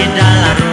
di dalam